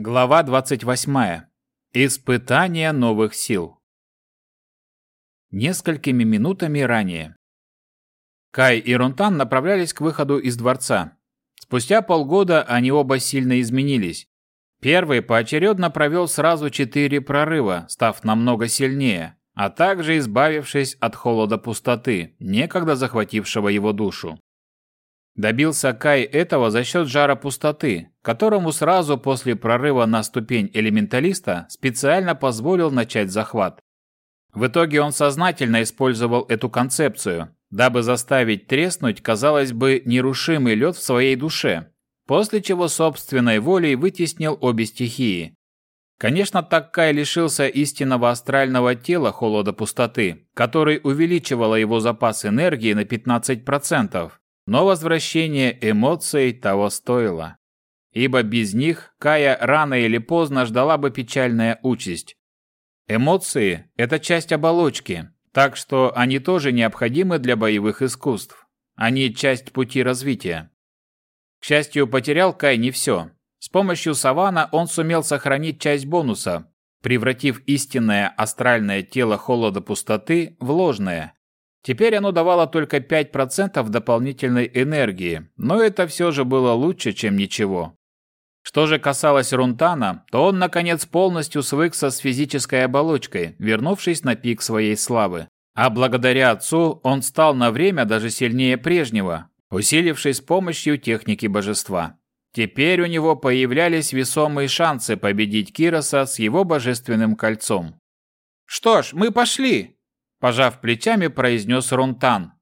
Глава 28. Испытание новых сил. Несколькими минутами ранее. Кай и Рунтан направлялись к выходу из дворца. Спустя полгода они оба сильно изменились. Первый поочередно провел сразу четыре прорыва, став намного сильнее, а также избавившись от холода пустоты, некогда захватившего его душу. Добился Кай этого за счет жара пустоты, которому сразу после прорыва на ступень элементалиста специально позволил начать захват. В итоге он сознательно использовал эту концепцию, дабы заставить треснуть, казалось бы, нерушимый лед в своей душе, после чего собственной волей вытеснил обе стихии. Конечно, так Кай лишился истинного астрального тела холода пустоты, который увеличивало его запас энергии на 15%, но возвращение эмоций того стоило. Ибо без них Кая рано или поздно ждала бы печальная участь. Эмоции – это часть оболочки, так что они тоже необходимы для боевых искусств. Они часть пути развития. К счастью, потерял Кай не все. С помощью Савана он сумел сохранить часть бонуса, превратив истинное астральное тело холода пустоты в ложное, Теперь оно давало только 5% дополнительной энергии, но это все же было лучше, чем ничего. Что же касалось Рунтана, то он, наконец, полностью свыкся с физической оболочкой, вернувшись на пик своей славы. А благодаря отцу он стал на время даже сильнее прежнего, усилившись с помощью техники божества. Теперь у него появлялись весомые шансы победить Кироса с его божественным кольцом. «Что ж, мы пошли!» Пожав плечами, произнес Рунтан.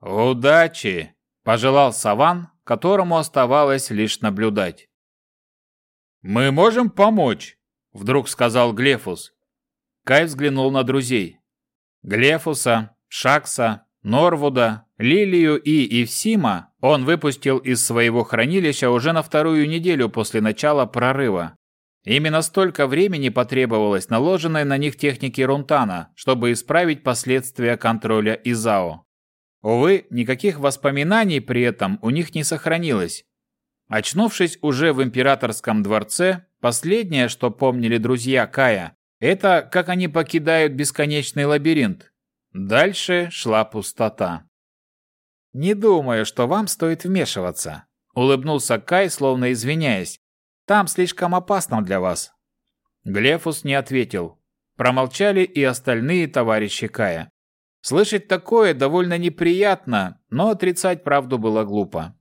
«Удачи!» – пожелал Саван, которому оставалось лишь наблюдать. «Мы можем помочь?» – вдруг сказал Глефус. Кай взглянул на друзей. Глефуса, Шакса, Норвуда, Лилию и Ивсима он выпустил из своего хранилища уже на вторую неделю после начала прорыва. Именно столько времени потребовалось наложенной на них техники Рунтана, чтобы исправить последствия контроля Изао. Увы, никаких воспоминаний при этом у них не сохранилось. Очнувшись уже в императорском дворце, последнее, что помнили друзья Кая, это как они покидают бесконечный лабиринт. Дальше шла пустота. «Не думаю, что вам стоит вмешиваться», — улыбнулся Кай, словно извиняясь, там слишком опасно для вас». Глефус не ответил. Промолчали и остальные товарищи Кая. Слышать такое довольно неприятно, но отрицать правду было глупо.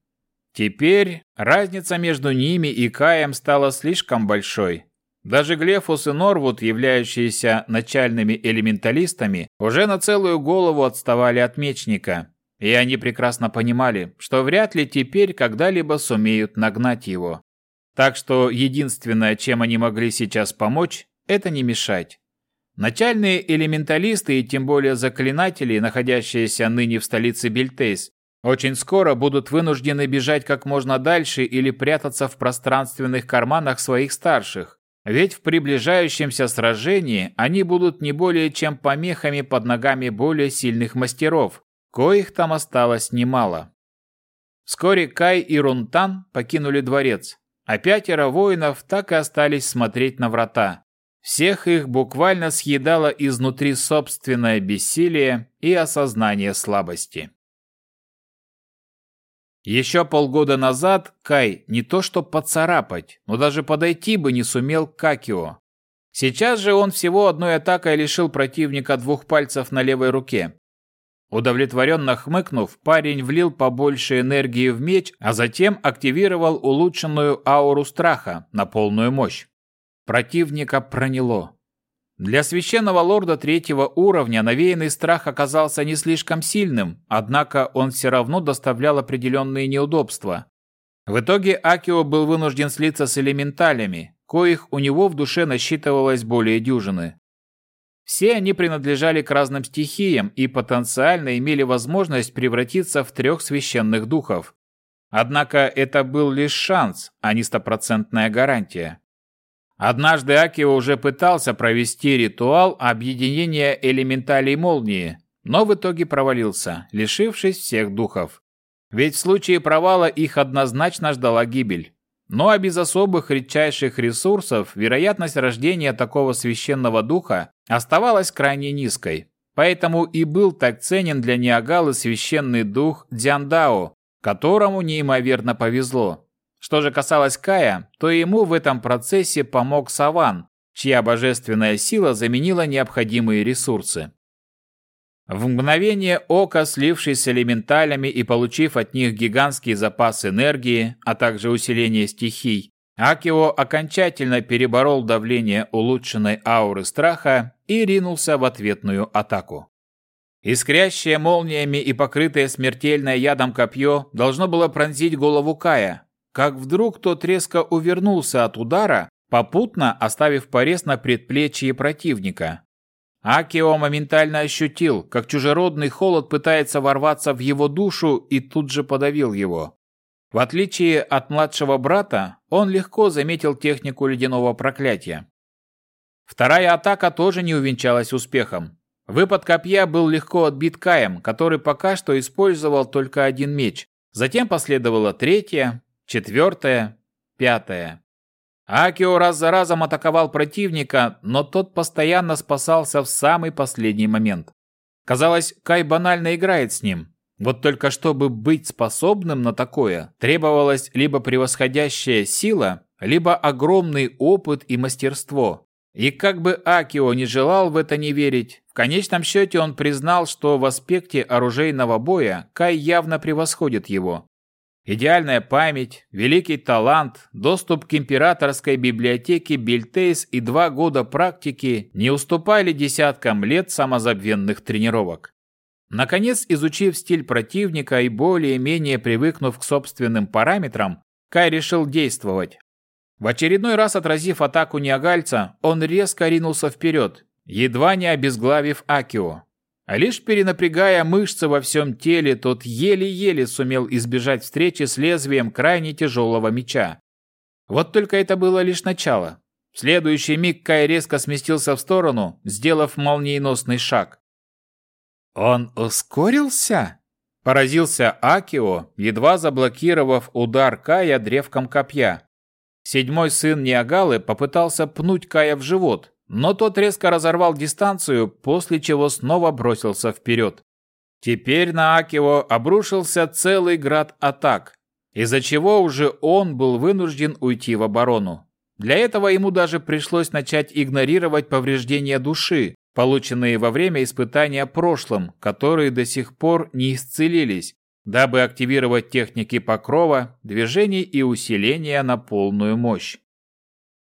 Теперь разница между ними и Каем стала слишком большой. Даже Глефус и Норвуд, являющиеся начальными элементалистами, уже на целую голову отставали от мечника, и они прекрасно понимали, что вряд ли теперь когда-либо сумеют нагнать его. Так что единственное, чем они могли сейчас помочь, это не мешать. Начальные элементалисты и тем более заклинатели, находящиеся ныне в столице Бельтейс, очень скоро будут вынуждены бежать как можно дальше или прятаться в пространственных карманах своих старших. Ведь в приближающемся сражении они будут не более чем помехами под ногами более сильных мастеров, коих там осталось немало. Вскоре Кай и Рунтан покинули дворец а пятеро воинов так и остались смотреть на врата. Всех их буквально съедало изнутри собственное бессилие и осознание слабости. Еще полгода назад Кай не то что поцарапать, но даже подойти бы не сумел к Какио. Сейчас же он всего одной атакой лишил противника двух пальцев на левой руке. Удовлетворенно хмыкнув, парень влил побольше энергии в меч, а затем активировал улучшенную ауру страха на полную мощь. Противника проняло. Для священного лорда третьего уровня навеянный страх оказался не слишком сильным, однако он все равно доставлял определенные неудобства. В итоге Акио был вынужден слиться с элементалями, коих у него в душе насчитывалось более дюжины. Все они принадлежали к разным стихиям и потенциально имели возможность превратиться в трех священных духов. Однако это был лишь шанс, а не стопроцентная гарантия. Однажды Акио уже пытался провести ритуал объединения элементалей молнии, но в итоге провалился, лишившись всех духов. Ведь в случае провала их однозначно ждала гибель. Но а без особых редчайших ресурсов вероятность рождения такого священного духа оставалась крайне низкой. Поэтому и был так ценен для Ниагалы священный дух Дзяндао, которому неимоверно повезло. Что же касалось Кая, то ему в этом процессе помог Саван, чья божественная сила заменила необходимые ресурсы. В мгновение ока, слившись с элементалями и получив от них гигантский запас энергии, а также усиление стихий, Акио окончательно переборол давление улучшенной ауры страха и ринулся в ответную атаку. Искрящее молниями и покрытое смертельное ядом копье должно было пронзить голову Кая, как вдруг тот резко увернулся от удара, попутно оставив порез на предплечье противника. Акио моментально ощутил, как чужеродный холод пытается ворваться в его душу и тут же подавил его. В отличие от младшего брата, он легко заметил технику ледяного проклятия. Вторая атака тоже не увенчалась успехом. Выпад копья был легко отбит Каем, который пока что использовал только один меч. Затем последовала третья, четвертая, пятая. Акио раз за разом атаковал противника, но тот постоянно спасался в самый последний момент. Казалось, Кай банально играет с ним. Вот только чтобы быть способным на такое, требовалась либо превосходящая сила, либо огромный опыт и мастерство. И как бы Акио не желал в это не верить, в конечном счете он признал, что в аспекте оружейного боя Кай явно превосходит его. Идеальная память, великий талант, доступ к императорской библиотеке Бельтейс и два года практики не уступали десяткам лет самозабвенных тренировок. Наконец, изучив стиль противника и более-менее привыкнув к собственным параметрам, Кай решил действовать. В очередной раз отразив атаку неагальца, он резко ринулся вперед, едва не обезглавив Акио. А лишь перенапрягая мышцы во всем теле, тот еле-еле сумел избежать встречи с лезвием крайне тяжелого меча. Вот только это было лишь начало. В следующий миг Кай резко сместился в сторону, сделав молниеносный шаг. «Он ускорился?» – поразился Акио, едва заблокировав удар Кая древком копья. Седьмой сын Ниагалы попытался пнуть Кая в живот, но тот резко разорвал дистанцию, после чего снова бросился вперед. Теперь на Акио обрушился целый град атак, из-за чего уже он был вынужден уйти в оборону. Для этого ему даже пришлось начать игнорировать повреждения души, полученные во время испытания прошлым, которые до сих пор не исцелились, дабы активировать техники покрова, движений и усиления на полную мощь.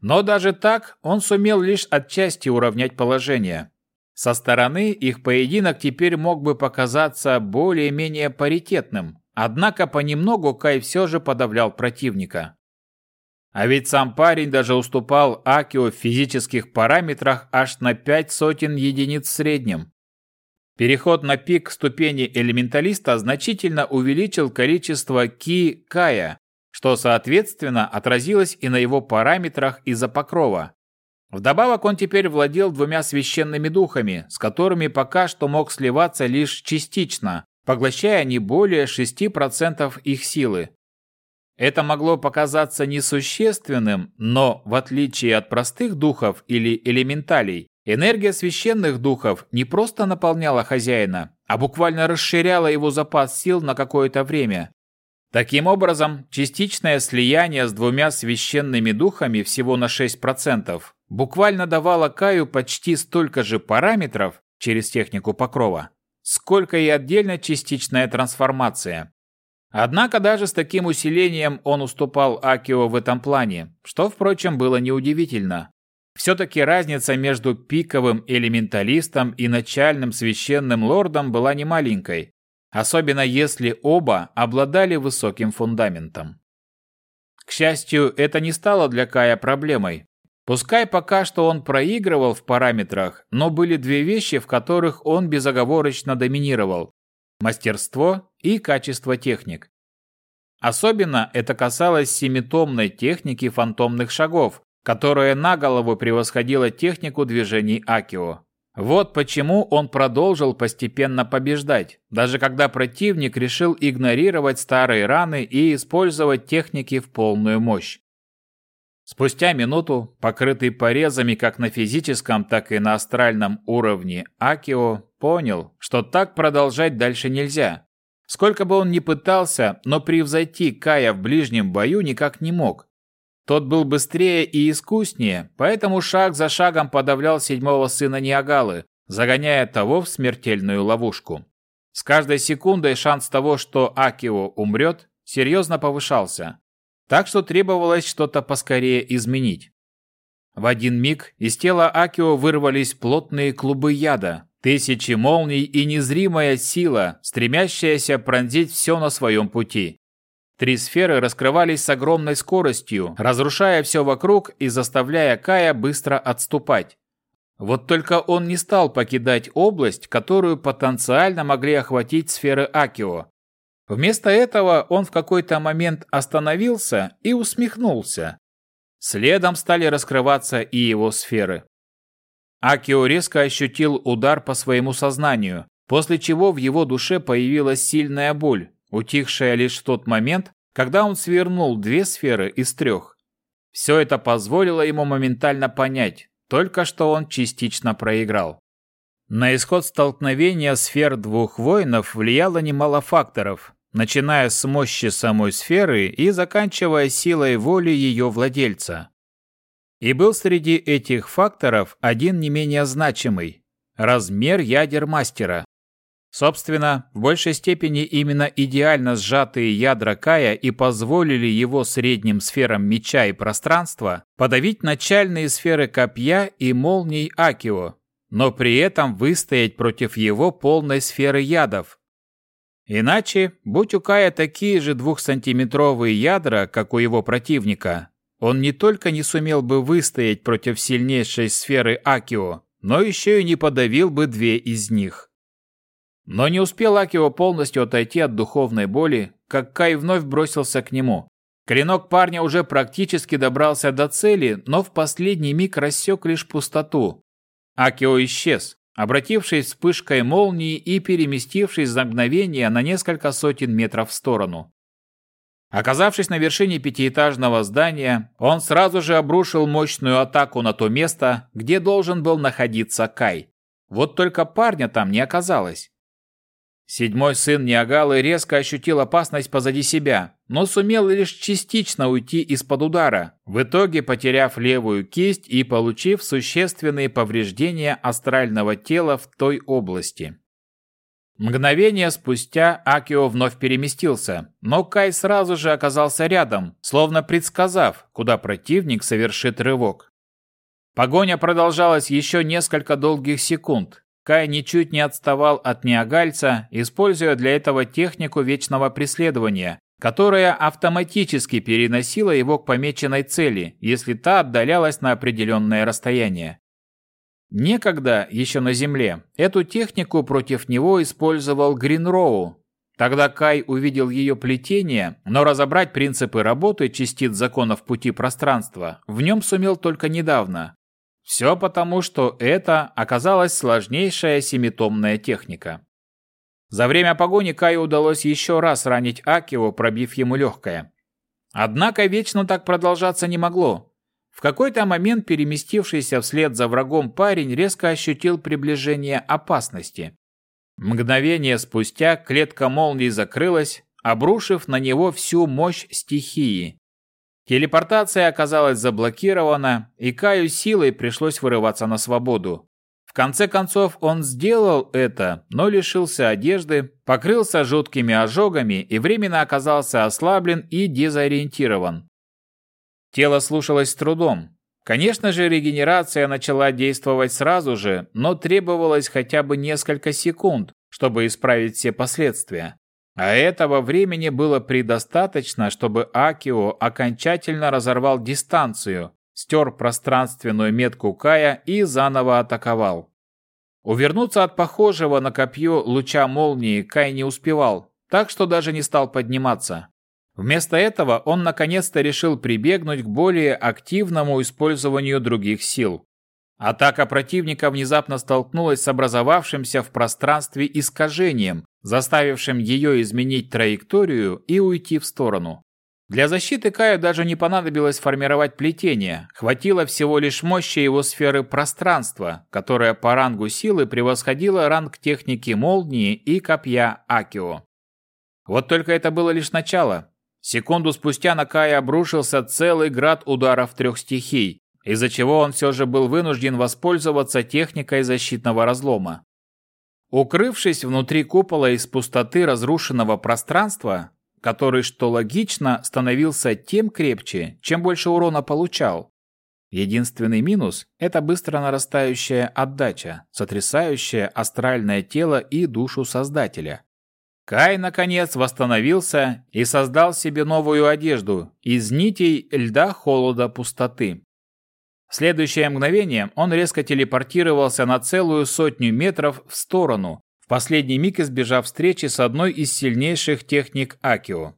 Но даже так он сумел лишь отчасти уравнять положение. Со стороны их поединок теперь мог бы показаться более-менее паритетным, однако понемногу Кай все же подавлял противника. А ведь сам парень даже уступал Акио в физических параметрах аж на пять сотен единиц в среднем. Переход на пик ступени элементалиста значительно увеличил количество ки Кая, что, соответственно, отразилось и на его параметрах из-за покрова. Вдобавок он теперь владел двумя священными духами, с которыми пока что мог сливаться лишь частично, поглощая не более 6% их силы. Это могло показаться несущественным, но, в отличие от простых духов или элементалей, энергия священных духов не просто наполняла хозяина, а буквально расширяла его запас сил на какое-то время, Таким образом, частичное слияние с двумя священными духами всего на 6% буквально давало Каю почти столько же параметров через технику покрова, сколько и отдельно частичная трансформация. Однако даже с таким усилением он уступал Акио в этом плане, что, впрочем, было неудивительно. Все-таки разница между пиковым элементалистом и начальным священным лордом была немаленькой, особенно если оба обладали высоким фундаментом. К счастью, это не стало для Кая проблемой. Пускай пока что он проигрывал в параметрах, но были две вещи, в которых он безоговорочно доминировал – мастерство и качество техник. Особенно это касалось семитомной техники фантомных шагов, которая на голову превосходила технику движений Акио. Вот почему он продолжил постепенно побеждать, даже когда противник решил игнорировать старые раны и использовать техники в полную мощь. Спустя минуту, покрытый порезами как на физическом, так и на астральном уровне, Акио понял, что так продолжать дальше нельзя. Сколько бы он ни пытался, но превзойти Кая в ближнем бою никак не мог. Тот был быстрее и искуснее, поэтому шаг за шагом подавлял седьмого сына Ниагалы, загоняя того в смертельную ловушку. С каждой секундой шанс того, что Акио умрет, серьезно повышался. Так что требовалось что-то поскорее изменить. В один миг из тела Акио вырвались плотные клубы яда, тысячи молний и незримая сила, стремящаяся пронзить все на своем пути. Три сферы раскрывались с огромной скоростью, разрушая все вокруг и заставляя Кая быстро отступать. Вот только он не стал покидать область, которую потенциально могли охватить сферы Акио, Вместо этого он в какой-то момент остановился и усмехнулся. Следом стали раскрываться и его сферы. Акио резко ощутил удар по своему сознанию, после чего в его душе появилась сильная боль, утихшая лишь в тот момент, когда он свернул две сферы из трех. Все это позволило ему моментально понять, только что он частично проиграл. На исход столкновения сфер двух воинов влияло немало факторов, начиная с мощи самой сферы и заканчивая силой воли ее владельца. И был среди этих факторов один не менее значимый – размер ядер мастера. Собственно, в большей степени именно идеально сжатые ядра Кая и позволили его средним сферам меча и пространства подавить начальные сферы копья и молний Акио, но при этом выстоять против его полной сферы ядов, Иначе, будь у Кая такие же двухсантиметровые ядра, как у его противника, он не только не сумел бы выстоять против сильнейшей сферы Акио, но еще и не подавил бы две из них. Но не успел Акио полностью отойти от духовной боли, как Кай вновь бросился к нему. Клинок парня уже практически добрался до цели, но в последний миг рассек лишь пустоту. Акио исчез, обратившись вспышкой молнии и переместившись за мгновение на несколько сотен метров в сторону. Оказавшись на вершине пятиэтажного здания, он сразу же обрушил мощную атаку на то место, где должен был находиться Кай. Вот только парня там не оказалось. Седьмой сын Ниагалы резко ощутил опасность позади себя, но сумел лишь частично уйти из-под удара, в итоге потеряв левую кисть и получив существенные повреждения астрального тела в той области. Мгновение спустя Акио вновь переместился, но Кай сразу же оказался рядом, словно предсказав, куда противник совершит рывок. Погоня продолжалась еще несколько долгих секунд, Кай ничуть не отставал от неагальца, используя для этого технику вечного преследования, которая автоматически переносила его к помеченной цели, если та отдалялась на определенное расстояние. Некогда, еще на Земле, эту технику против него использовал Гринроу. Тогда Кай увидел ее плетение, но разобрать принципы работы частиц законов пути пространства в нем сумел только недавно, все потому, что это оказалась сложнейшая семитомная техника. За время погони Каю удалось еще раз ранить Акио, пробив ему легкое. Однако вечно так продолжаться не могло. В какой-то момент переместившийся вслед за врагом парень резко ощутил приближение опасности. Мгновение спустя клетка молнии закрылась, обрушив на него всю мощь стихии. Телепортация оказалась заблокирована, и Каю силой пришлось вырываться на свободу. В конце концов он сделал это, но лишился одежды, покрылся жуткими ожогами и временно оказался ослаблен и дезориентирован. Тело слушалось с трудом. Конечно же, регенерация начала действовать сразу же, но требовалось хотя бы несколько секунд, чтобы исправить все последствия. А этого времени было предостаточно, чтобы Акио окончательно разорвал дистанцию, стер пространственную метку Кая и заново атаковал. Увернуться от похожего на копье луча молнии Кай не успевал, так что даже не стал подниматься. Вместо этого он наконец-то решил прибегнуть к более активному использованию других сил. Атака противника внезапно столкнулась с образовавшимся в пространстве искажением, заставившим ее изменить траекторию и уйти в сторону. Для защиты Каю даже не понадобилось формировать плетение, хватило всего лишь мощи его сферы пространства, которая по рангу силы превосходила ранг техники молнии и копья Акио. Вот только это было лишь начало. Секунду спустя на Кая обрушился целый град ударов трех стихий, из-за чего он все же был вынужден воспользоваться техникой защитного разлома. Укрывшись внутри купола из пустоты разрушенного пространства, который, что логично, становился тем крепче, чем больше урона получал. Единственный минус – это быстро нарастающая отдача, сотрясающая астральное тело и душу Создателя. Кай, наконец, восстановился и создал себе новую одежду из нитей льда холода пустоты. Следующее мгновение он резко телепортировался на целую сотню метров в сторону, в последний миг избежав встречи с одной из сильнейших техник Акио.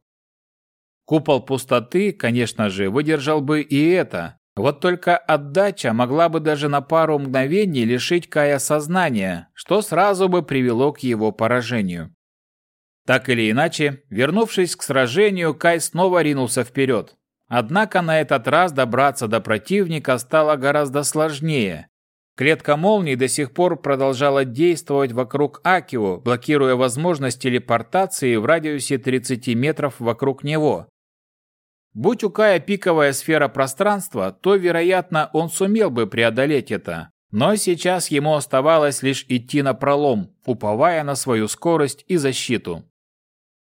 Купол пустоты, конечно же, выдержал бы и это. Вот только отдача могла бы даже на пару мгновений лишить Кая сознания, что сразу бы привело к его поражению. Так или иначе, вернувшись к сражению, Кай снова ринулся вперед. Однако на этот раз добраться до противника стало гораздо сложнее, Клетка молний до сих пор продолжала действовать вокруг Акио, блокируя возможность телепортации в радиусе 30 метров вокруг него. Будь у Кая пиковая сфера пространства, то, вероятно, он сумел бы преодолеть это. Но сейчас ему оставалось лишь идти на пролом, уповая на свою скорость и защиту.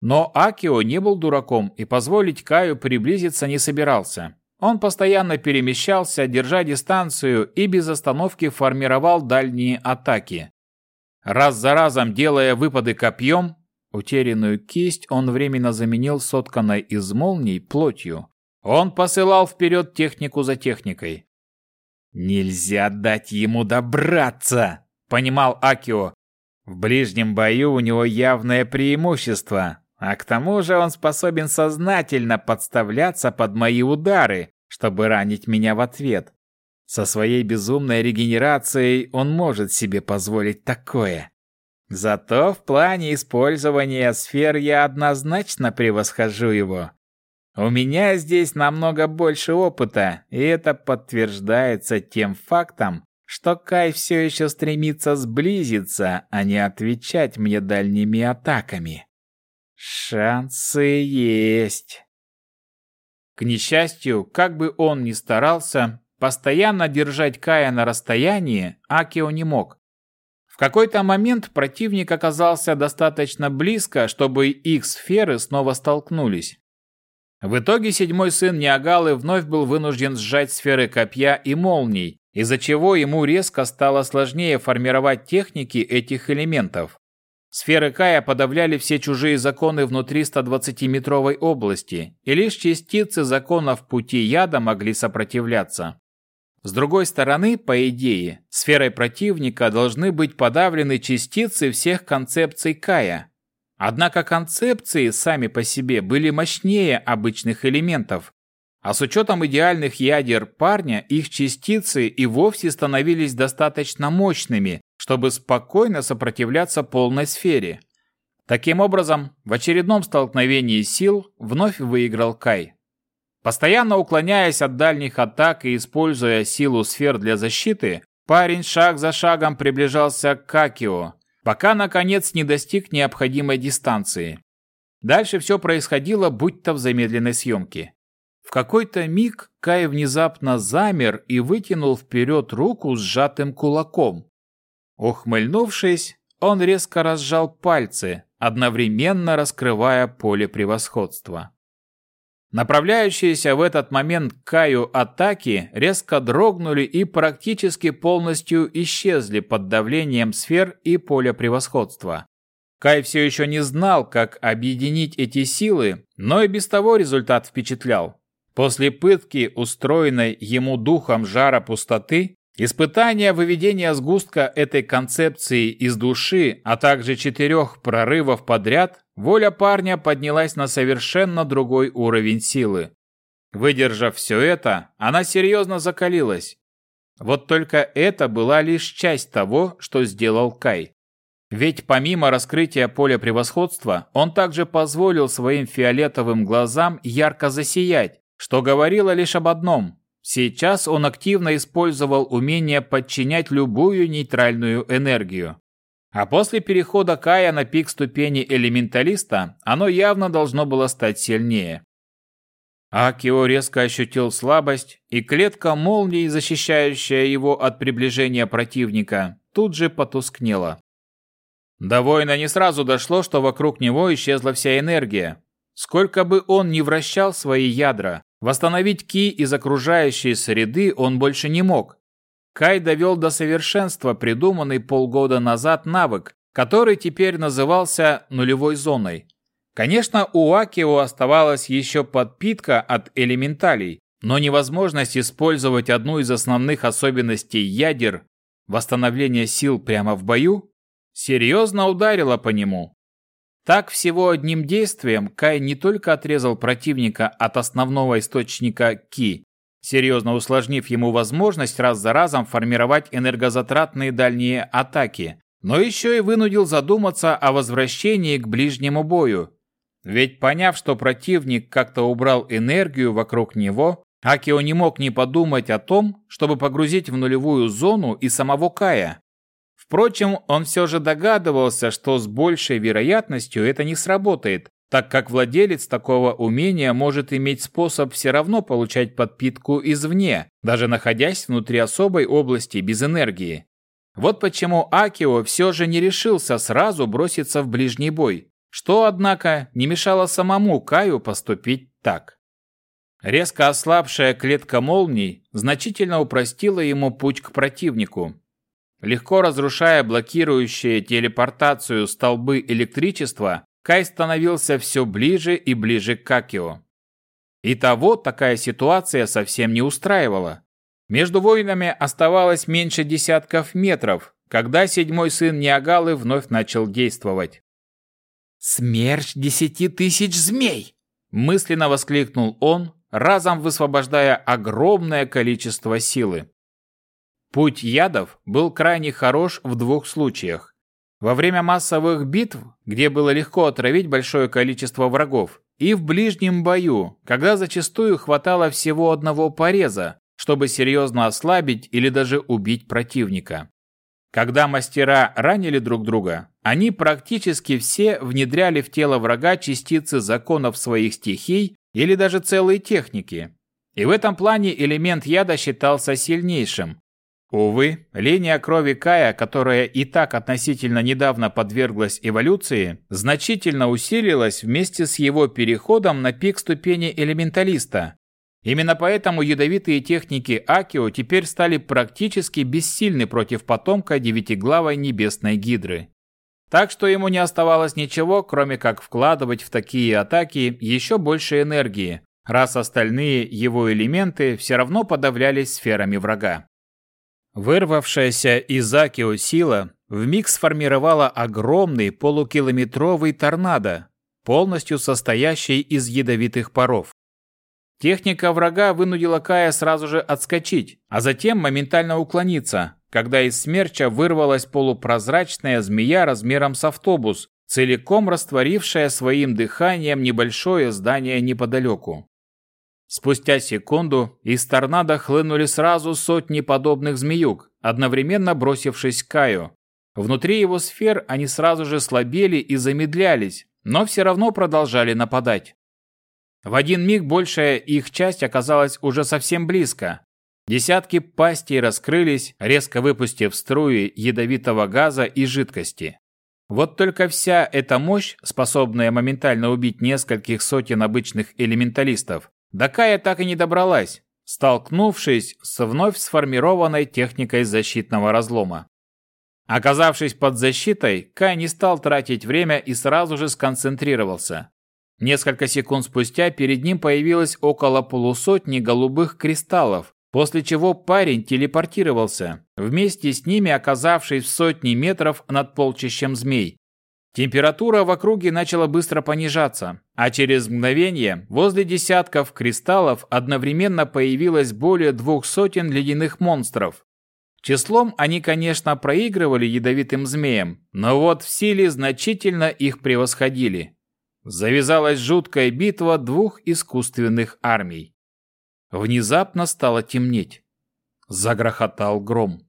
Но Акио не был дураком и позволить Каю приблизиться не собирался. Он постоянно перемещался, держа дистанцию и без остановки формировал дальние атаки. Раз за разом делая выпады копьем, утерянную кисть он временно заменил сотканной из молний плотью. Он посылал вперед технику за техникой. «Нельзя дать ему добраться!» – понимал Акио. «В ближнем бою у него явное преимущество, а к тому же он способен сознательно подставляться под мои удары, чтобы ранить меня в ответ. Со своей безумной регенерацией он может себе позволить такое. Зато в плане использования сфер я однозначно превосхожу его. У меня здесь намного больше опыта, и это подтверждается тем фактом, что Кай все еще стремится сблизиться, а не отвечать мне дальними атаками. Шансы есть. К несчастью, как бы он ни старался, постоянно держать Кая на расстоянии Акио не мог. В какой-то момент противник оказался достаточно близко, чтобы их сферы снова столкнулись. В итоге седьмой сын Ниагалы вновь был вынужден сжать сферы копья и молний, из-за чего ему резко стало сложнее формировать техники этих элементов. Сферы Кая подавляли все чужие законы внутри 120-метровой области, и лишь частицы законов пути яда могли сопротивляться. С другой стороны, по идее, сферой противника должны быть подавлены частицы всех концепций Кая. Однако концепции сами по себе были мощнее обычных элементов, а с учетом идеальных ядер парня, их частицы и вовсе становились достаточно мощными, чтобы спокойно сопротивляться полной сфере. Таким образом, в очередном столкновении сил вновь выиграл Кай. Постоянно уклоняясь от дальних атак и используя силу сфер для защиты, парень шаг за шагом приближался к Какио, пока наконец не достиг необходимой дистанции. Дальше все происходило будто в замедленной съемке. В какой-то миг Кай внезапно замер и вытянул вперед руку с сжатым кулаком. Ухмыльнувшись, он резко разжал пальцы, одновременно раскрывая поле превосходства. Направляющиеся в этот момент к Каю атаки резко дрогнули и практически полностью исчезли под давлением сфер и поля превосходства. Кай все еще не знал, как объединить эти силы, но и без того результат впечатлял. После пытки, устроенной ему духом жара пустоты, испытания выведения сгустка этой концепции из души, а также четырех прорывов подряд, воля парня поднялась на совершенно другой уровень силы. Выдержав все это, она серьезно закалилась. Вот только это была лишь часть того, что сделал Кай. Ведь помимо раскрытия поля превосходства, он также позволил своим фиолетовым глазам ярко засиять, что говорило лишь об одном. Сейчас он активно использовал умение подчинять любую нейтральную энергию. А после перехода Кая на пик ступени элементалиста, оно явно должно было стать сильнее. Акио резко ощутил слабость, и клетка молнии, защищающая его от приближения противника, тут же потускнела. До воина не сразу дошло, что вокруг него исчезла вся энергия. Сколько бы он ни вращал свои ядра, восстановить ки из окружающей среды он больше не мог. Кай довел до совершенства придуманный полгода назад навык, который теперь назывался нулевой зоной. Конечно, у Акио оставалась еще подпитка от элементалей, но невозможность использовать одну из основных особенностей ядер – восстановление сил прямо в бою – серьезно ударила по нему. Так всего одним действием Кай не только отрезал противника от основного источника Ки, серьезно усложнив ему возможность раз за разом формировать энергозатратные дальние атаки, но еще и вынудил задуматься о возвращении к ближнему бою, ведь поняв, что противник как-то убрал энергию вокруг него, Акио не мог не подумать о том, чтобы погрузить в нулевую зону и самого Кая. Впрочем, он все же догадывался, что с большей вероятностью это не сработает, так как владелец такого умения может иметь способ все равно получать подпитку извне, даже находясь внутри особой области без энергии. Вот почему Акио все же не решился сразу броситься в ближний бой. Что, однако, не мешало самому Каю поступить так. Резко ослабшая клетка молний значительно упростила ему путь к противнику. Легко разрушая блокирующие телепортацию столбы электричества, Кай становился все ближе и ближе к Какио. И того такая ситуация совсем не устраивала. Между воинами оставалось меньше десятков метров, когда седьмой сын Ниагалы вновь начал действовать. «Смерч десяти тысяч змей!» Мысленно воскликнул он, разом высвобождая огромное количество силы. Путь ядов был крайне хорош в двух случаях. Во время массовых битв, где было легко отравить большое количество врагов, и в ближнем бою, когда зачастую хватало всего одного пореза, чтобы серьезно ослабить или даже убить противника. Когда мастера ранили друг друга, они практически все внедряли в тело врага частицы законов своих стихий или даже целые техники. И в этом плане элемент яда считался сильнейшим. Увы, линия крови Кая, которая и так относительно недавно подверглась эволюции, значительно усилилась вместе с его переходом на пик ступени элементалиста, Именно поэтому ядовитые техники Акио теперь стали практически бессильны против потомка девятиглавой небесной гидры. Так что ему не оставалось ничего, кроме как вкладывать в такие атаки еще больше энергии, раз остальные его элементы все равно подавлялись сферами врага. Вырвавшаяся из Акио сила вмиг сформировала огромный полукилометровый торнадо, полностью состоящий из ядовитых паров. Техника врага вынудила Кая сразу же отскочить, а затем моментально уклониться, когда из смерча вырвалась полупрозрачная змея размером с автобус, целиком растворившая своим дыханием небольшое здание неподалеку. Спустя секунду из торнадо хлынули сразу сотни подобных змеюк, одновременно бросившись к Каю. Внутри его сфер они сразу же слабели и замедлялись, но все равно продолжали нападать. В один миг большая их часть оказалась уже совсем близко. Десятки пастей раскрылись, резко выпустив струи ядовитого газа и жидкости. Вот только вся эта мощь, способная моментально убить нескольких сотен обычных элементалистов, до Кая так и не добралась, столкнувшись с вновь сформированной техникой защитного разлома. Оказавшись под защитой, Кай не стал тратить время и сразу же сконцентрировался. Несколько секунд спустя перед ним появилось около полусотни голубых кристаллов, после чего парень телепортировался, вместе с ними оказавшись в сотни метров над полчищем змей. Температура в округе начала быстро понижаться, а через мгновение возле десятков кристаллов одновременно появилось более двух сотен ледяных монстров. Числом они, конечно, проигрывали ядовитым змеям, но вот в силе значительно их превосходили. Завязалась жуткая битва двух искусственных армий. Внезапно стало темнеть. Загрохотал гром.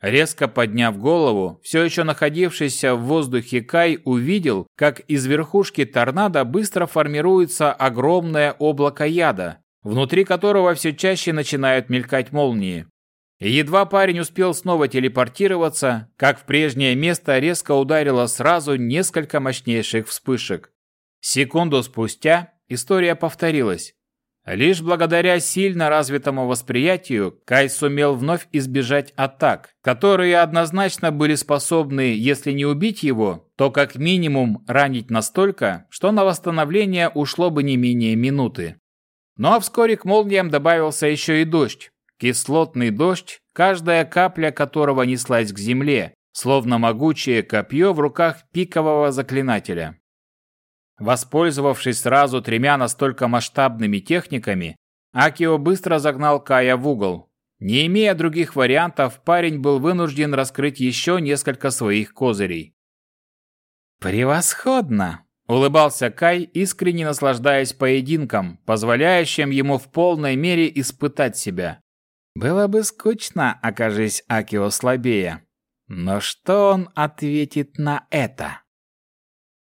Резко подняв голову, все еще находившийся в воздухе Кай увидел, как из верхушки торнадо быстро формируется огромное облако яда, внутри которого все чаще начинают мелькать молнии. Едва парень успел снова телепортироваться, как в прежнее место резко ударило сразу несколько мощнейших вспышек. Секунду спустя история повторилась. Лишь благодаря сильно развитому восприятию Кай сумел вновь избежать атак, которые однозначно были способны, если не убить его, то как минимум ранить настолько, что на восстановление ушло бы не менее минуты. Ну а вскоре к молниям добавился еще и дождь. Кислотный дождь, каждая капля которого неслась к земле, словно могучее копье в руках пикового заклинателя. Воспользовавшись сразу тремя настолько масштабными техниками, Акио быстро загнал Кая в угол. Не имея других вариантов, парень был вынужден раскрыть еще несколько своих козырей. «Превосходно!» – улыбался Кай, искренне наслаждаясь поединком, позволяющим ему в полной мере испытать себя. «Было бы скучно, окажись Акио слабее. Но что он ответит на это?»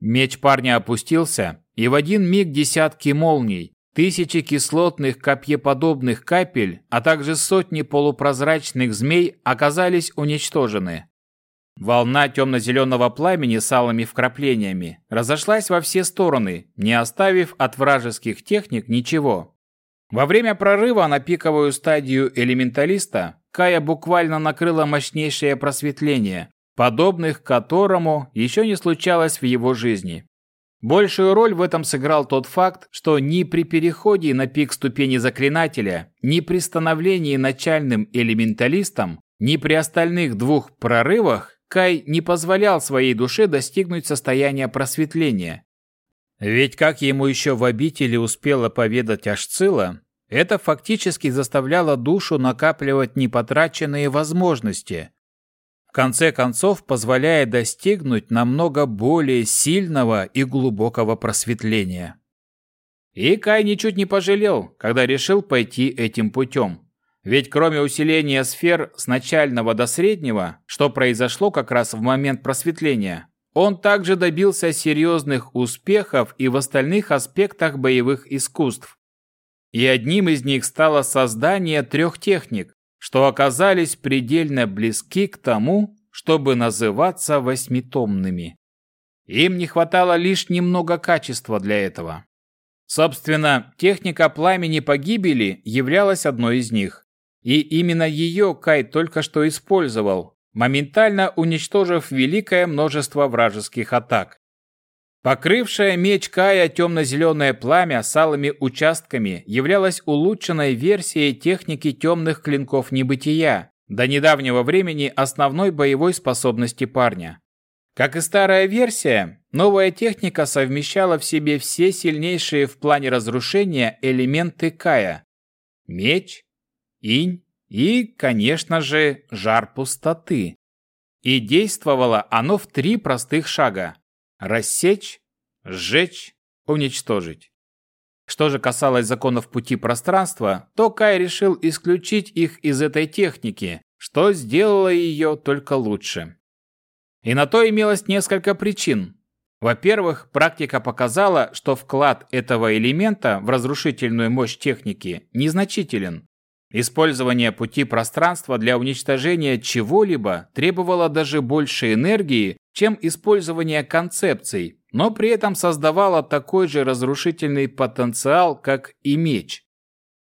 Меч парня опустился, и в один миг десятки молний, тысячи кислотных копьеподобных капель, а также сотни полупрозрачных змей оказались уничтожены. Волна темно-зеленого пламени с алыми вкраплениями разошлась во все стороны, не оставив от вражеских техник ничего. Во время прорыва на пиковую стадию элементалиста Кая буквально накрыла мощнейшее просветление, подобных которому еще не случалось в его жизни. Большую роль в этом сыграл тот факт, что ни при переходе на пик ступени заклинателя, ни при становлении начальным элементалистом, ни при остальных двух прорывах Кай не позволял своей душе достигнуть состояния просветления. Ведь как ему еще в обители успела поведать Ашцила, это фактически заставляло душу накапливать непотраченные возможности, конце концов позволяя достигнуть намного более сильного и глубокого просветления. И Кай ничуть не пожалел, когда решил пойти этим путем. Ведь кроме усиления сфер с начального до среднего, что произошло как раз в момент просветления, он также добился серьезных успехов и в остальных аспектах боевых искусств. И одним из них стало создание трех техник, что оказались предельно близки к тому, чтобы называться восьмитомными. Им не хватало лишь немного качества для этого. Собственно, техника пламени погибели являлась одной из них. И именно ее Кай только что использовал, моментально уничтожив великое множество вражеских атак. Покрывшее меч Кая темно-зеленое пламя с алыми участками являлось улучшенной версией техники темных клинков небытия, до недавнего времени основной боевой способности парня. Как и старая версия, новая техника совмещала в себе все сильнейшие в плане разрушения элементы Кая. Меч, инь и, конечно же, жар пустоты. И действовало оно в три простых шага рассечь, сжечь, уничтожить. Что же касалось законов пути пространства, то Кай решил исключить их из этой техники, что сделало ее только лучше. И на то имелось несколько причин. Во-первых, практика показала, что вклад этого элемента в разрушительную мощь техники незначителен. Использование пути пространства для уничтожения чего-либо требовало даже больше энергии, чем использование концепций, но при этом создавало такой же разрушительный потенциал, как и меч.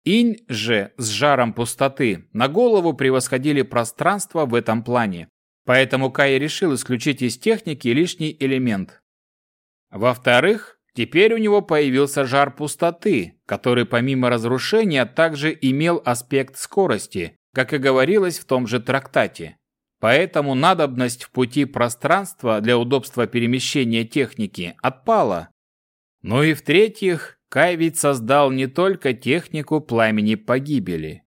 Инь же с жаром пустоты на голову превосходили пространство в этом плане, поэтому Кай решил исключить из техники лишний элемент. Во-вторых, Теперь у него появился жар пустоты, который помимо разрушения также имел аспект скорости, как и говорилось в том же трактате. Поэтому надобность в пути пространства для удобства перемещения техники отпала. Ну и в-третьих, Кай ведь создал не только технику пламени погибели.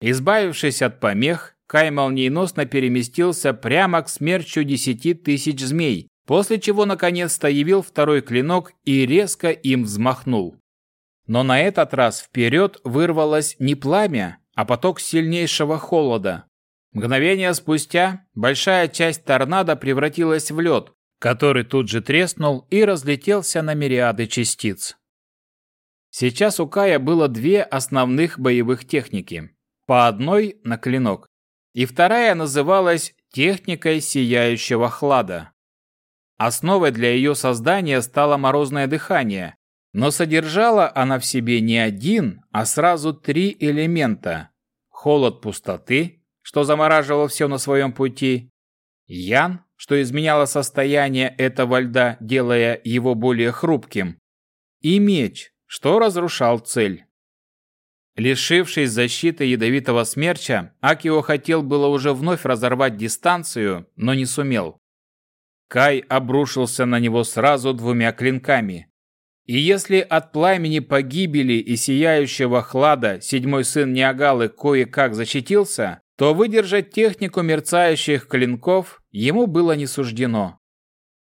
Избавившись от помех, Кай молниеносно переместился прямо к смерчу десяти тысяч змей, после чего наконец-то явил второй клинок и резко им взмахнул. Но на этот раз вперед вырвалось не пламя, а поток сильнейшего холода. Мгновение спустя большая часть торнадо превратилась в лед, который тут же треснул и разлетелся на мириады частиц. Сейчас у Кая было две основных боевых техники. По одной на клинок, и вторая называлась техникой сияющего хлада. Основой для ее создания стало морозное дыхание, но содержала она в себе не один, а сразу три элемента. Холод пустоты, что замораживало все на своем пути, ян, что изменяло состояние этого льда, делая его более хрупким, и меч, что разрушал цель. Лишившись защиты ядовитого смерча, Акио хотел было уже вновь разорвать дистанцию, но не сумел. Кай обрушился на него сразу двумя клинками. И если от пламени погибели и сияющего хлада седьмой сын Ниагалы кое-как защитился, то выдержать технику мерцающих клинков ему было не суждено.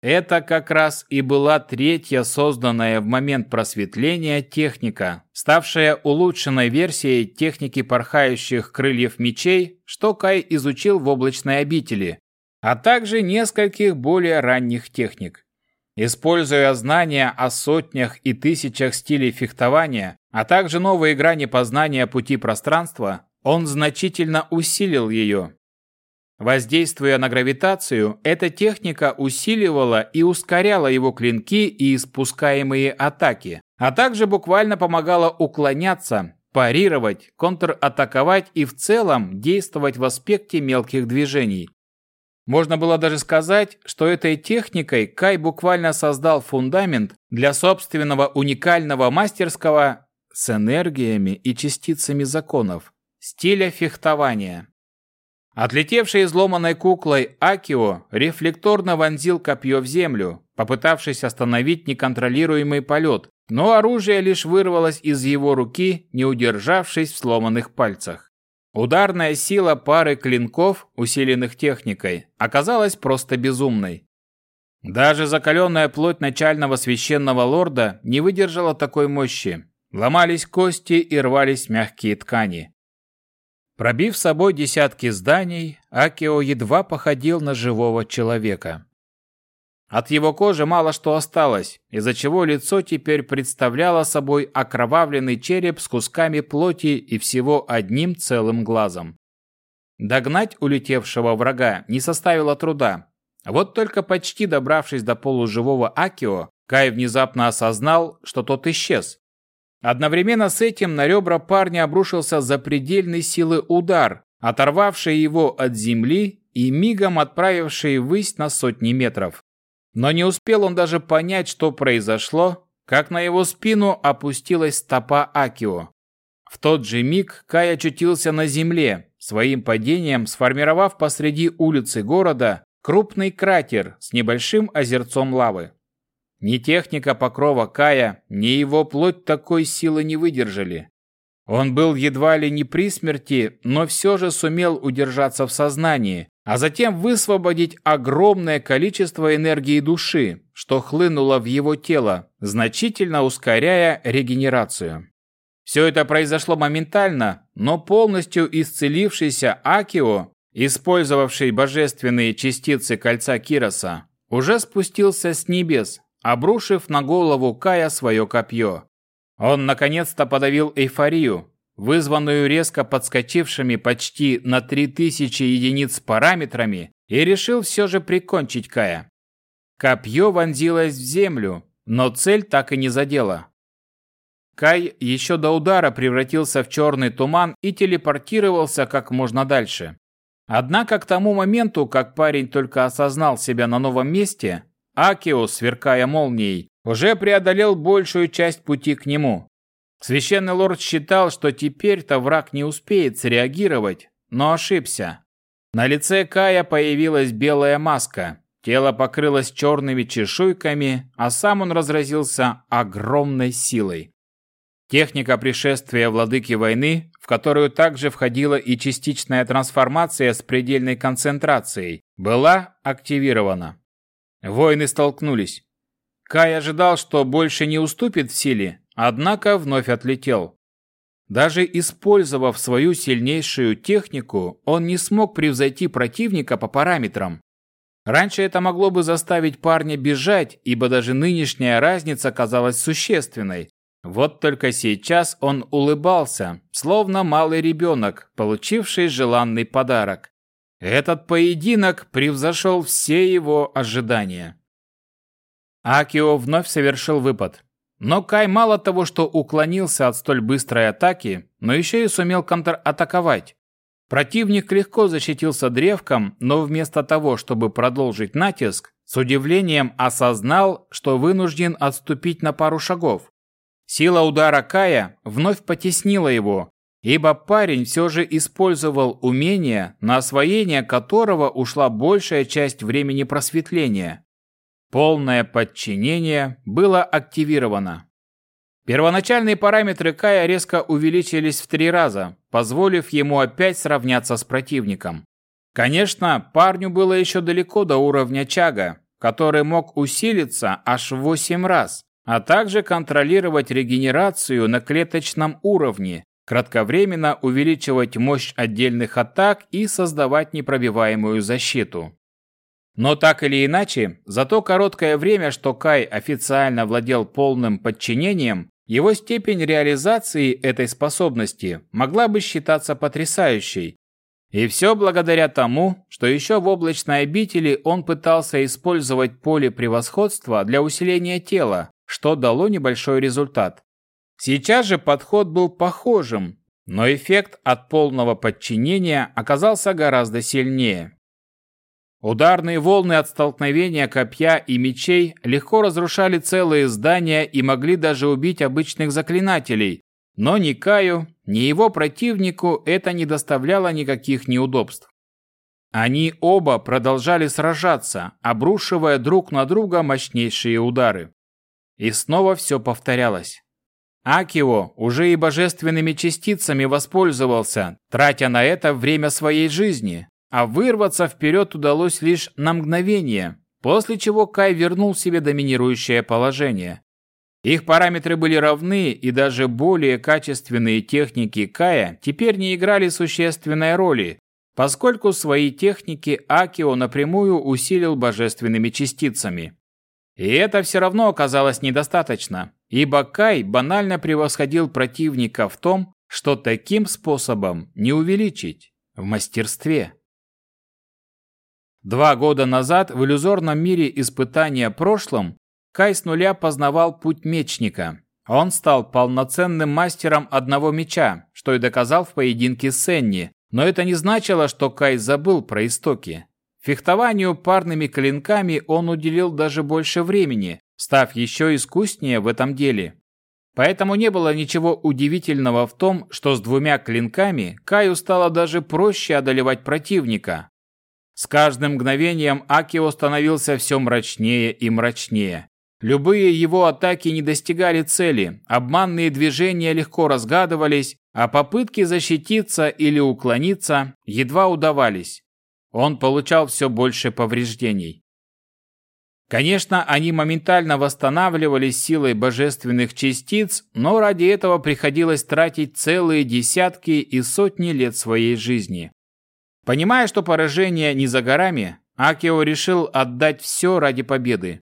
Это как раз и была третья созданная в момент просветления техника, ставшая улучшенной версией техники порхающих крыльев мечей, что Кай изучил в облачной обители, а также нескольких более ранних техник. Используя знания о сотнях и тысячах стилей фехтования, а также новые грани познания пути пространства, он значительно усилил ее. Воздействуя на гравитацию, эта техника усиливала и ускоряла его клинки и испускаемые атаки, а также буквально помогала уклоняться, парировать, контратаковать и в целом действовать в аспекте мелких движений. Можно было даже сказать, что этой техникой Кай буквально создал фундамент для собственного уникального мастерского с энергиями и частицами законов стиля фехтования. Отлетевший изломанной куклой Акио рефлекторно вонзил копье в землю, попытавшись остановить неконтролируемый полет, но оружие лишь вырвалось из его руки, не удержавшись в сломанных пальцах. Ударная сила пары клинков, усиленных техникой, оказалась просто безумной. Даже закаленная плоть начального священного лорда не выдержала такой мощи. Ломались кости и рвались мягкие ткани. Пробив собой десятки зданий, Акио едва походил на живого человека. От его кожи мало что осталось, из-за чего лицо теперь представляло собой окровавленный череп с кусками плоти и всего одним целым глазом. Догнать улетевшего врага не составило труда. Вот только почти добравшись до полуживого Акио, Кай внезапно осознал, что тот исчез, Одновременно с этим на ребра парня обрушился запредельной силы удар, оторвавший его от земли и мигом отправивший ввысь на сотни метров. Но не успел он даже понять, что произошло, как на его спину опустилась стопа Акио. В тот же миг Кай очутился на земле, своим падением сформировав посреди улицы города крупный кратер с небольшим озерцом лавы. Ни техника покрова Кая, ни его плоть такой силы не выдержали. Он был едва ли не при смерти, но все же сумел удержаться в сознании, а затем высвободить огромное количество энергии души, что хлынуло в его тело, значительно ускоряя регенерацию. Все это произошло моментально, но полностью исцелившийся Акио, использовавший божественные частицы кольца Кироса, уже спустился с небес, обрушив на голову Кая свое копье. Он наконец-то подавил эйфорию, вызванную резко подскочившими почти на 3000 единиц параметрами, и решил все же прикончить Кая. Копье вонзилось в землю, но цель так и не задела. Кай еще до удара превратился в черный туман и телепортировался как можно дальше. Однако к тому моменту, как парень только осознал себя на новом месте, Акио, сверкая молнией, уже преодолел большую часть пути к нему. Священный лорд считал, что теперь-то враг не успеет среагировать, но ошибся. На лице Кая появилась белая маска, тело покрылось черными чешуйками, а сам он разразился огромной силой. Техника пришествия владыки войны в которую также входила и частичная трансформация с предельной концентрацией, была активирована. Воины столкнулись. Кай ожидал, что больше не уступит в силе, однако вновь отлетел. Даже использовав свою сильнейшую технику, он не смог превзойти противника по параметрам. Раньше это могло бы заставить парня бежать, ибо даже нынешняя разница казалась существенной. Вот только сейчас он улыбался, словно малый ребенок, получивший желанный подарок. Этот поединок превзошел все его ожидания. Акио вновь совершил выпад. Но Кай мало того, что уклонился от столь быстрой атаки, но еще и сумел контратаковать. Противник легко защитился древком, но вместо того, чтобы продолжить натиск, с удивлением осознал, что вынужден отступить на пару шагов. Сила удара Кая вновь потеснила его, ибо парень все же использовал умение, на освоение которого ушла большая часть времени просветления. Полное подчинение было активировано. Первоначальные параметры Кая резко увеличились в три раза, позволив ему опять сравняться с противником. Конечно, парню было еще далеко до уровня Чага, который мог усилиться аж в 8 раз, а также контролировать регенерацию на клеточном уровне, кратковременно увеличивать мощь отдельных атак и создавать непробиваемую защиту. Но так или иначе, за то короткое время, что Кай официально владел полным подчинением, его степень реализации этой способности могла бы считаться потрясающей. И все благодаря тому, что еще в облачной обители он пытался использовать поле превосходства для усиления тела, что дало небольшой результат. Сейчас же подход был похожим, но эффект от полного подчинения оказался гораздо сильнее. Ударные волны от столкновения копья и мечей легко разрушали целые здания и могли даже убить обычных заклинателей, но ни Каю, ни его противнику это не доставляло никаких неудобств. Они оба продолжали сражаться, обрушивая друг на друга мощнейшие удары. И снова все повторялось. Акио уже и божественными частицами воспользовался, тратя на это время своей жизни, а вырваться вперед удалось лишь на мгновение, после чего Кай вернул себе доминирующее положение. Их параметры были равны, и даже более качественные техники Кая теперь не играли существенной роли, поскольку свои техники Акио напрямую усилил божественными частицами. И это все равно оказалось недостаточно, ибо Кай банально превосходил противника в том, что таким способом не увеличить в мастерстве. Два года назад в иллюзорном мире испытания прошлым Кай с нуля познавал путь мечника. Он стал полноценным мастером одного меча, что и доказал в поединке с Энни, но это не значило, что Кай забыл про истоки. Фехтованию парными клинками он уделил даже больше времени, став еще искуснее в этом деле. Поэтому не было ничего удивительного в том, что с двумя клинками Каю стало даже проще одолевать противника, с каждым мгновением Акио становился все мрачнее и мрачнее. Любые его атаки не достигали цели, обманные движения легко разгадывались, а попытки защититься или уклониться едва удавались. Он получал все больше повреждений. Конечно, они моментально восстанавливались силой божественных частиц, но ради этого приходилось тратить целые десятки и сотни лет своей жизни. Понимая, что поражение не за горами, Акио решил отдать все ради победы.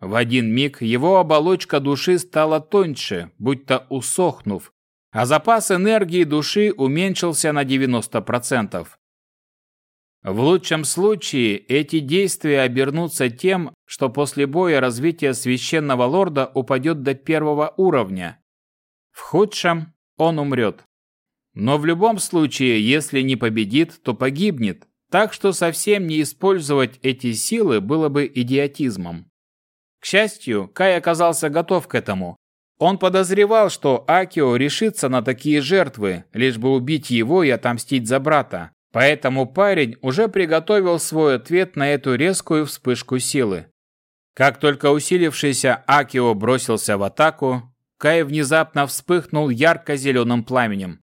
В один миг его оболочка души стала тоньше, будто усохнув, а запас энергии души уменьшился на 90%. В лучшем случае эти действия обернутся тем, что после боя развитие священного лорда упадет до первого уровня. В худшем он умрет. Но в любом случае, если не победит, то погибнет, так что совсем не использовать эти силы было бы идиотизмом. К счастью, Кай оказался готов к этому. Он подозревал, что Акио решится на такие жертвы, лишь бы убить его и отомстить за брата. Поэтому парень уже приготовил свой ответ на эту резкую вспышку силы. Как только усилившийся Акио бросился в атаку, Кай внезапно вспыхнул ярко-зеленым пламенем.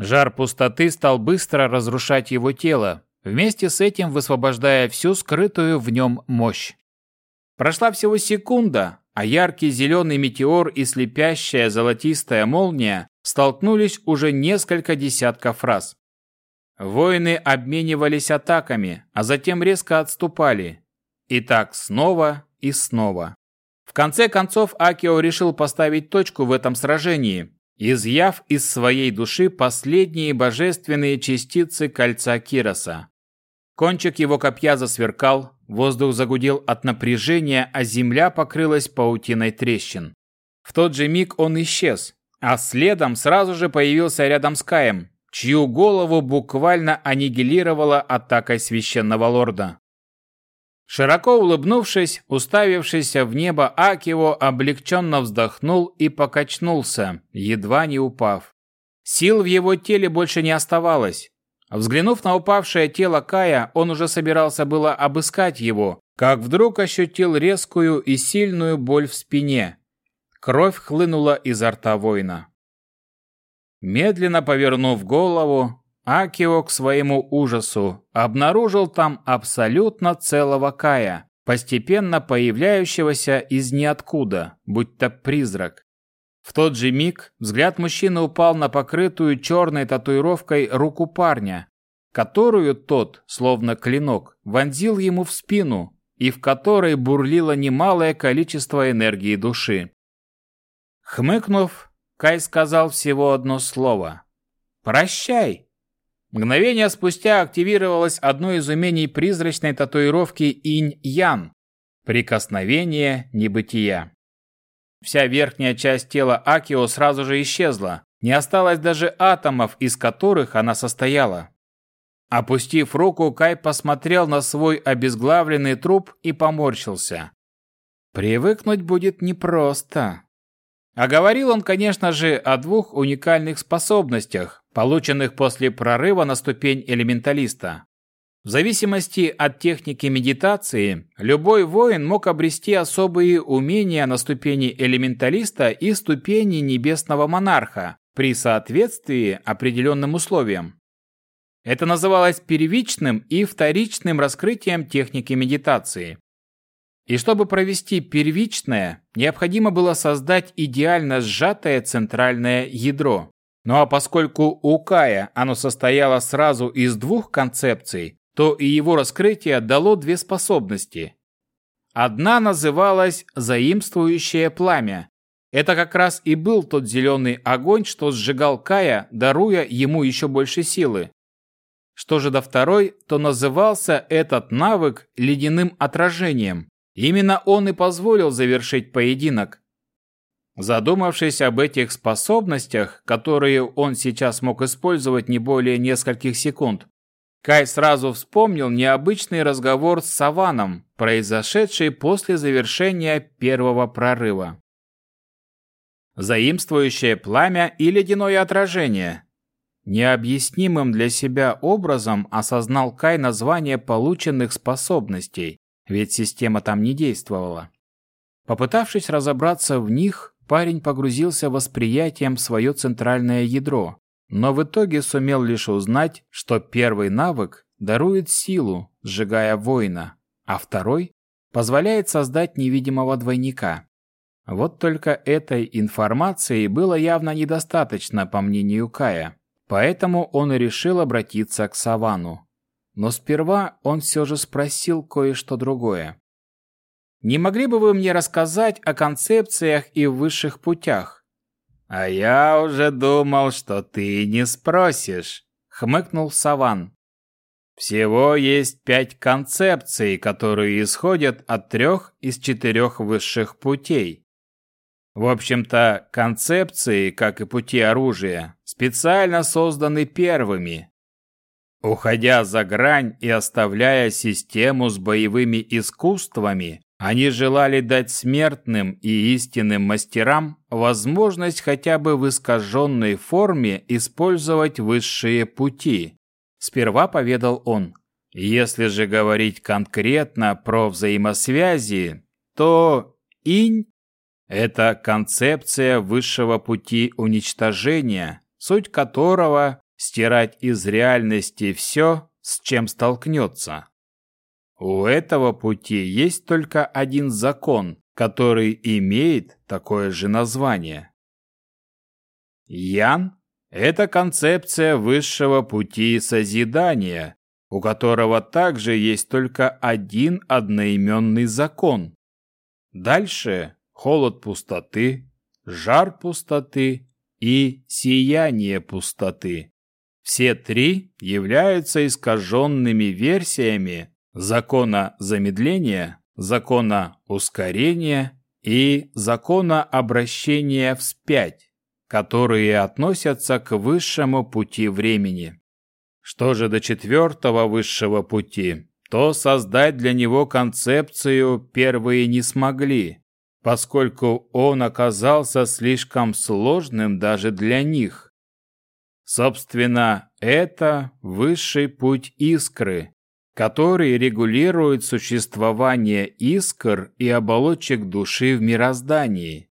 Жар пустоты стал быстро разрушать его тело, вместе с этим высвобождая всю скрытую в нем мощь. Прошла всего секунда, а яркий зеленый метеор и слепящая золотистая молния столкнулись уже несколько десятков раз. Воины обменивались атаками, а затем резко отступали. И так снова и снова. В конце концов Акио решил поставить точку в этом сражении, изъяв из своей души последние божественные частицы кольца Кироса. Кончик его копья засверкал, воздух загудел от напряжения, а земля покрылась паутиной трещин. В тот же миг он исчез, а следом сразу же появился рядом с Каем, чью голову буквально аннигилировала атакой священного лорда. Широко улыбнувшись, уставившийся в небо Акио облегченно вздохнул и покачнулся, едва не упав. Сил в его теле больше не оставалось, Взглянув на упавшее тело Кая, он уже собирался было обыскать его, как вдруг ощутил резкую и сильную боль в спине. Кровь хлынула изо рта воина. Медленно повернув голову, Акио к своему ужасу обнаружил там абсолютно целого Кая, постепенно появляющегося из ниоткуда, будто призрак. В тот же миг взгляд мужчины упал на покрытую черной татуировкой руку парня, которую тот, словно клинок, вонзил ему в спину и в которой бурлило немалое количество энергии души. Хмыкнув, Кай сказал всего одно слово. «Прощай!» Мгновение спустя активировалось одно из умений призрачной татуировки Инь-Ян – прикосновение небытия. Вся верхняя часть тела Акио сразу же исчезла. Не осталось даже атомов, из которых она состояла. Опустив руку, Кай посмотрел на свой обезглавленный труп и поморщился. Привыкнуть будет непросто. А говорил он, конечно же, о двух уникальных способностях, полученных после прорыва на ступень элементалиста. В зависимости от техники медитации, любой воин мог обрести особые умения на ступени элементалиста и ступени небесного монарха при соответствии определенным условиям. Это называлось первичным и вторичным раскрытием техники медитации. И чтобы провести первичное, необходимо было создать идеально сжатое центральное ядро. Ну а поскольку у Кая оно состояло сразу из двух концепций, то и его раскрытие дало две способности. Одна называлась «заимствующее пламя». Это как раз и был тот зеленый огонь, что сжигал Кая, даруя ему еще больше силы. Что же до второй, то назывался этот навык ледяным отражением. Именно он и позволил завершить поединок. Задумавшись об этих способностях, которые он сейчас мог использовать не более нескольких секунд, Кай сразу вспомнил необычный разговор с Саваном, произошедший после завершения первого прорыва. Заимствующее пламя и ледяное отражение. Необъяснимым для себя образом осознал Кай название полученных способностей, ведь система там не действовала. Попытавшись разобраться в них, парень погрузился восприятием в свое центральное ядро, но в итоге сумел лишь узнать, что первый навык дарует силу, сжигая воина, а второй позволяет создать невидимого двойника. Вот только этой информации было явно недостаточно, по мнению Кая, поэтому он решил обратиться к Савану. Но сперва он все же спросил кое-что другое. «Не могли бы вы мне рассказать о концепциях и высших путях? «А я уже думал, что ты не спросишь», — хмыкнул Саван. «Всего есть пять концепций, которые исходят от трех из четырех высших путей. В общем-то, концепции, как и пути оружия, специально созданы первыми. Уходя за грань и оставляя систему с боевыми искусствами, они желали дать смертным и истинным мастерам возможность хотя бы в искаженной форме использовать высшие пути. Сперва поведал он. Если же говорить конкретно про взаимосвязи, то инь – это концепция высшего пути уничтожения, суть которого – стирать из реальности все, с чем столкнется. У этого пути есть только один закон, который имеет такое же название. Ян – это концепция высшего пути созидания, у которого также есть только один одноименный закон. Дальше холод пустоты, жар пустоты и сияние пустоты. Все три являются искаженными версиями закона замедления, закона ускорения и закона обращения вспять, которые относятся к высшему пути времени. Что же до четвертого высшего пути, то создать для него концепцию первые не смогли, поскольку он оказался слишком сложным даже для них. Собственно, это высший путь искры, который регулирует существование искр и оболочек души в мироздании.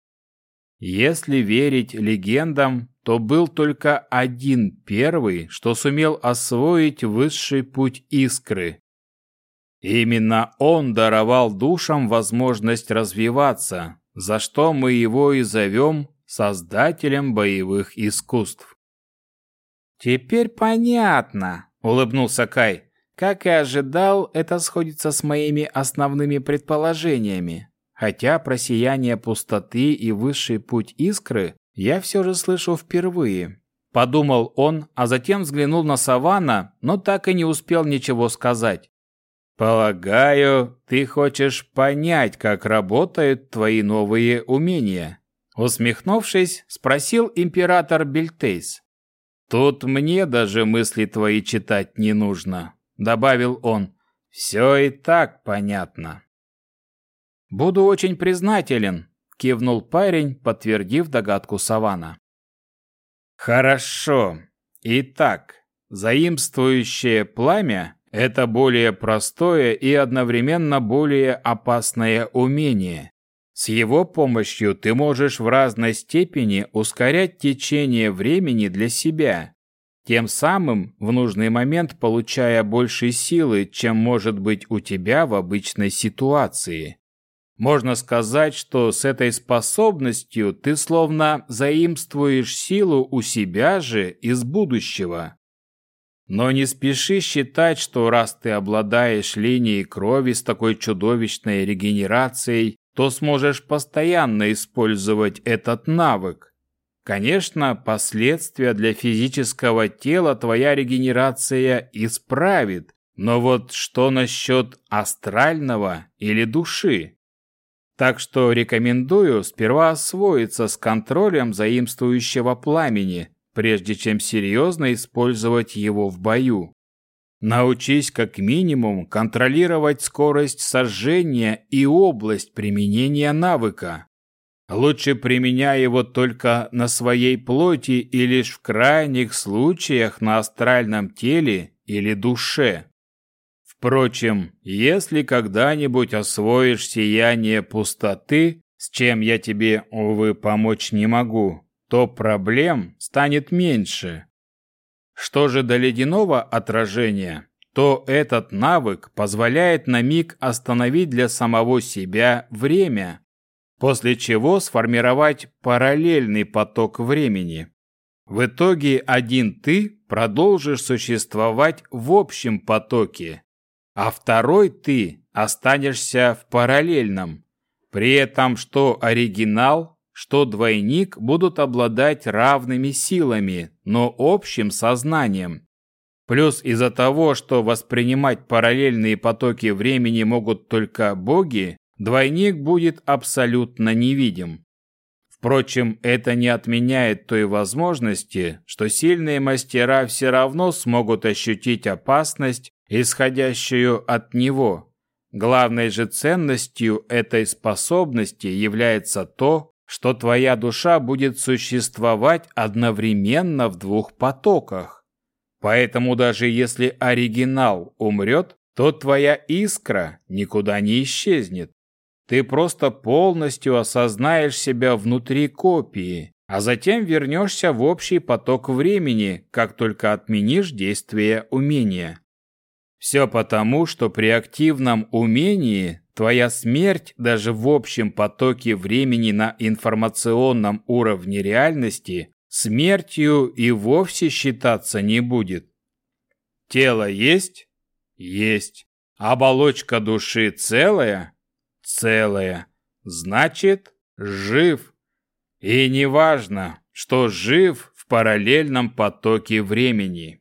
Если верить легендам, то был только один первый, что сумел освоить высший путь искры, Именно он даровал душам возможность развиваться, за что мы его и зовем создателем боевых искусств. «Теперь понятно», — улыбнулся Кай. «Как и ожидал, это сходится с моими основными предположениями. Хотя про сияние пустоты и высший путь искры я все же слышу впервые». Подумал он, а затем взглянул на Савана, но так и не успел ничего сказать. «Полагаю, ты хочешь понять, как работают твои новые умения?» Усмехнувшись, спросил император Бельтейс. «Тут мне даже мысли твои читать не нужно», — добавил он. «Все и так понятно». «Буду очень признателен», — кивнул парень, подтвердив догадку Савана. «Хорошо. Итак, заимствующее пламя это более простое и одновременно более опасное умение. С его помощью ты можешь в разной степени ускорять течение времени для себя, тем самым в нужный момент получая больше силы, чем может быть у тебя в обычной ситуации. Можно сказать, что с этой способностью ты словно заимствуешь силу у себя же из будущего. Но не спеши считать, что раз ты обладаешь линией крови с такой чудовищной регенерацией, то сможешь постоянно использовать этот навык. Конечно, последствия для физического тела твоя регенерация исправит, но вот что насчет астрального или души? Так что рекомендую сперва освоиться с контролем заимствующего пламени, прежде чем серьезно использовать его в бою. Научись как минимум контролировать скорость сожжения и область применения навыка. Лучше применяй его только на своей плоти и лишь в крайних случаях на астральном теле или душе. Впрочем, если когда-нибудь освоишь сияние пустоты, с чем я тебе, увы, помочь не могу, то проблем станет меньше. Что же до ледяного отражения, то этот навык позволяет на миг остановить для самого себя время, после чего сформировать параллельный поток времени. В итоге один ты продолжишь существовать в общем потоке, а второй ты останешься в параллельном. При этом что оригинал, что двойник будут обладать равными силами, но общим сознанием. Плюс из-за того, что воспринимать параллельные потоки времени могут только боги, двойник будет абсолютно невидим. Впрочем, это не отменяет той возможности, что сильные мастера все равно смогут ощутить опасность, исходящую от него. Главной же ценностью этой способности является то, что твоя душа будет существовать одновременно в двух потоках. Поэтому даже если оригинал умрет, то твоя искра никуда не исчезнет. Ты просто полностью осознаешь себя внутри копии, а затем вернешься в общий поток времени, как только отменишь действие умения. Все потому, что при активном умении твоя смерть даже в общем потоке времени на информационном уровне реальности смертью и вовсе считаться не будет. Тело есть? Есть. Оболочка души целая? Целая. Значит, жив. И неважно, что жив в параллельном потоке времени.